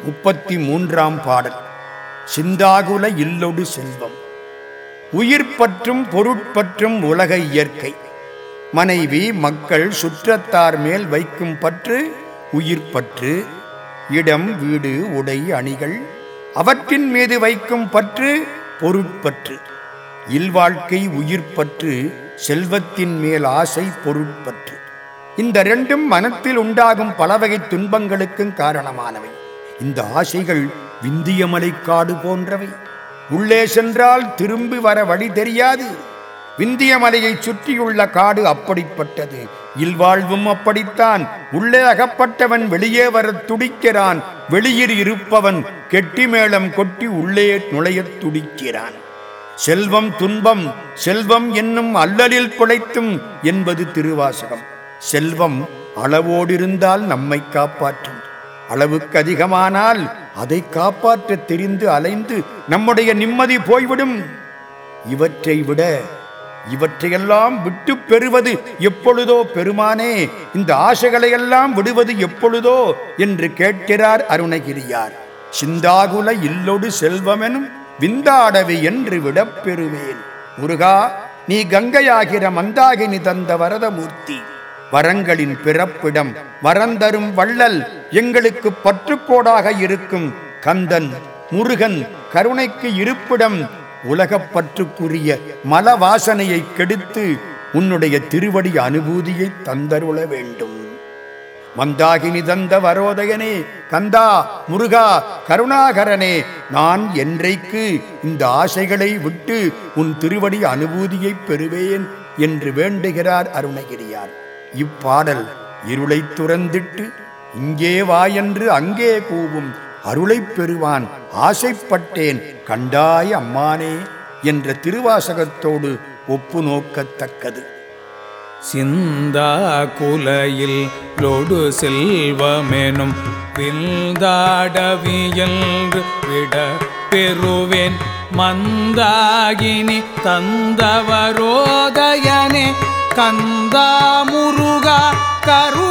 முப்பத்தி மூன்றாம் பாடல். சிந்தாகுல இல்லொடு செல்வம். உயிர் பற்றும் பொருட்பற்றும் உலக இயற்கை. மனைவி மக்கள் சுற்றத்தார் மேல் வைக்கும் பற்று உயிர் பற்று. இடம் வீடு உடை அணிகள் அவற்றின் மீது வைக்கும் பற்று பொருட்பற்று. இல்வாழ்க்கை உயிர் பற்று செல்வத்தின் மேல் ஆசை பொருட்பற்று. இந்த ரெண்டும் மனத்தில் உண்டாகும் பலவகை துன்பங்களுக்கும் காரணமானவை. இந்த ஆசைகள் விந்திய மலைக்காடு போன்றவை. உள்ளே சென்றால் திரும்பி வர வழி தெரியாது. விந்திய மலையை சுற்றியுள்ள காடு அப்படிப்பட்டது. இல்வாழ்வும் அப்படித்தான். உள்ளே அகப்பட்டவன் வெளியே வரத் துடிக்கிறான். வெளியில் இருப்பவன் கெட்டி மேளம் கொட்டி உள்ளே நுழையத் துடிக்கிறான். செல்வம் துன்பம் செல்வம் என்னும் அல்லலில் பிழைத்தும் என்பது திருவாசகம். செல்வம் அளவோடிருந்தால் நம்மை காப்பாற்றும். அளவுக்கு அதிகமானால் அதை காப்பாற்ற தெரிந்து அலைந்து நம்முடைய நிம்மதி போய்விடும். இவற்றை விட இவற்றையெல்லாம் விட்டு பெறுவது எப்பொழுதோ பெருமானே இந்த ஆசைகளையெல்லாம் விடுவது எப்பொழுதோ என்று கேட்கிறார் அருணகிரியார். சிந்தாகுல இல்லொடு செல்வமெனும் விந்தாடவி என்று விடப் பெறுவேன். முருகா நீ கங்கையாகிற மந்தாகினி தந்த வரதமூர்த்தி. வரங்களின் பிறப்பிடம் வரந்தரும் வள்ளல் எங்களுக்கு பற்றுக்கோடாக இருக்கும். கந்தன் முருகன் கருணைக்கு இருப்பிடம் உலகப்பற்றுக்குரிய மல வாசனையை கெடுத்து உன்னுடைய திருவடி அனுபூதியை தந்தருள வேண்டும். மந்தாகினி தந்த வரோதயனே கந்தா முருகா கருணாகரனே நான் என்றைக்கு இந்த ஆசைகளை விட்டு உன் திருவடி அனுபூதியை பெறுவேன் என்று வேண்டுகிறார் அருணகிரியார். இப்பாடல் இருளை துறந்திட்டு இங்கே வா என்று அங்கே கூவும் அருளைப் பெறுவான். ஆசைப்பட்டேன் கண்டாய் அம்மானே என்ற திருவாசகத்தோடு ஒப்பு நோக்கத்தக்கது. சிந்தா குலையில் லொடு செல்வமெனும் வில்தாடவியல்று விட பெறுவேன். மந்தாகினி தந்தவரோதயனே கந்தாமுரு முருகா கரு